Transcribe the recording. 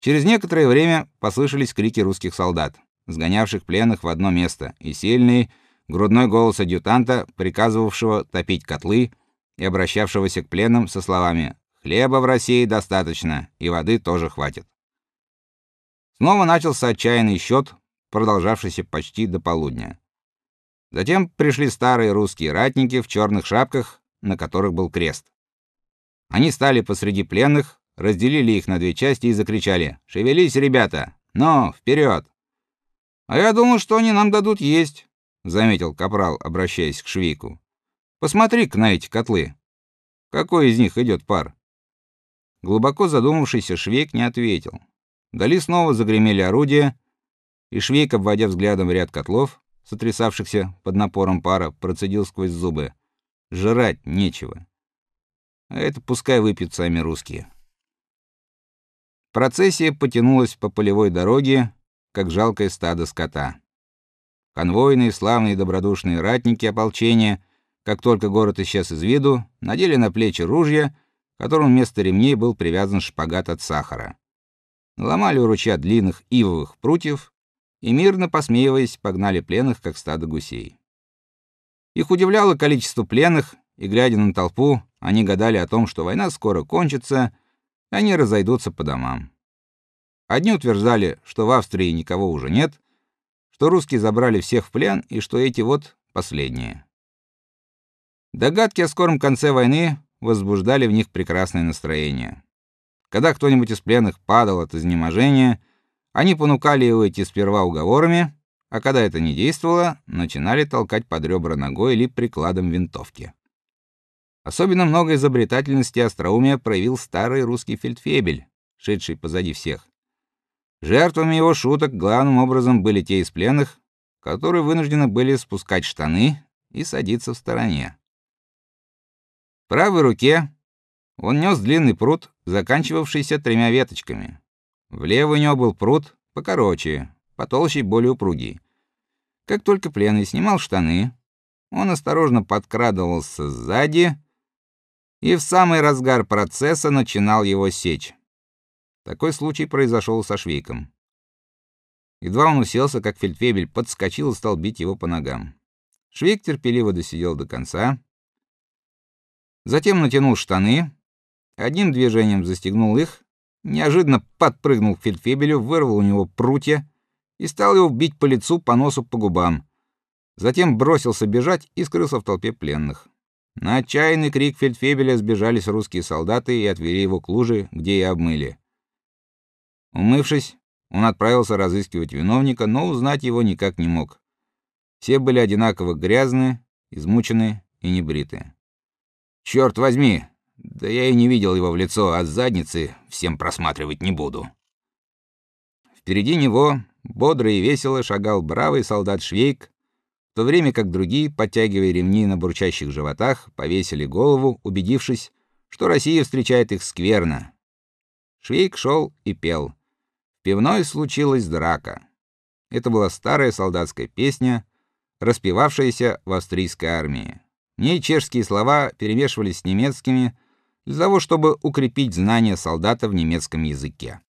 Через некоторое время послышались крики русских солдат, сгонявших пленных в одно место, и сильный грудной голос адъютанта, приказывавшего топить котлы и обращавшегося к пленным со словами: "Хлеба в России достаточно, и воды тоже хватит". Снова начался отчаянный счет, продолжавшийся почти до полудня. Затем пришли старые русские ратники в черных шапках, на которых был крест. Они стали посреди пленных, разделили их на две части и закричали: "Шевелись, ребята! Ну, вперед!" А я думал, что они нам дадут есть, заметил капрал, обращаясь к Швейку. Посмотри-ка на эти котлы. Какой из них идет пар? Глубоко задумавшийся Швейк не ответил. Дали снова загремели орудия, и Швейк, обводя взглядом ряд котлов, сотрясавшихся под напором пара, процедил сквозь зубы: "Жрать нечего. А это пускай выпьют сами русские". Процессия потянулась по полевой дороге, как жалкое стадо скота. Конвойные, славные добродушные ратники ополчения, как только город исчез из виду, надели на плечи ружья, которым вместо ремней был привязан шпагат от сахара. Ломали у ручья длинных ивовых прутьев и мирно посмеиваясь погнали пленных как стадо гусей. Их удивляло количество пленных, и глядя на толпу, они гадали о том, что война скоро кончится, они разойдутся по домам. Одни утверждали, что в Австрии никого уже нет, что русские забрали всех в плен и что эти вот последние. Догадки о скором конце войны возбуждали в них прекрасное настроение. Когда кто-нибудь из пленных падал от изнеможения, они понукали его идти сперва уговорами, а когда это не действовало, начинали толкать под ребра ногой или прикладом винтовки. Особенно много изобретательности и остроумия проявил старый русский фельдфебель, шедший позади всех. Жертвами его шуток главным образом были те из пленных, которые вынуждены были спускать штаны и садиться в стороне. В правой руке он нес длинный прут, заканчивавшийся тремя веточками. В левой у него был прут покороче, потолще и более упругий. Как только пленный снимал штаны, он осторожно подкрадывался сзади и в самый разгар процесса начинал его сечь. Такой случай произошел со Швейком. Едва он уселся, как фельдфебель подскочил и стал бить его по ногам. Швейк терпеливо досидел до конца, затем натянул штаны, одним движением застегнул их, неожиданно подпрыгнул к фельдфебелю, вырвал у него прутья и стал его бить по лицу, по носу, по губам. Затем бросился бежать и скрылся в толпе пленных. На отчаянный крик фельдфебеля сбежались русские солдаты и отвели его к луже, где и обмыли. Умывшись, он отправился разыскивать виновника, но узнать его никак не мог. Все были одинаково грязные, измученные и небритые. Черт возьми, да я и не видел его в лицо, а с задницы всем просматривать не буду. Впереди него бодро и весело шагал бравый солдат Швейк, в то время как другие, подтягивая ремни на бурчащих животах, повесили голову, убедившись, что Россия встречает их скверно. Швейк шел и пел пивной случилась драка. Это была старая солдатская песня, распевавшаяся в австрийской армии. В ней чешские слова перемешивались с немецкими для того, чтобы укрепить знания солдата в немецком языке.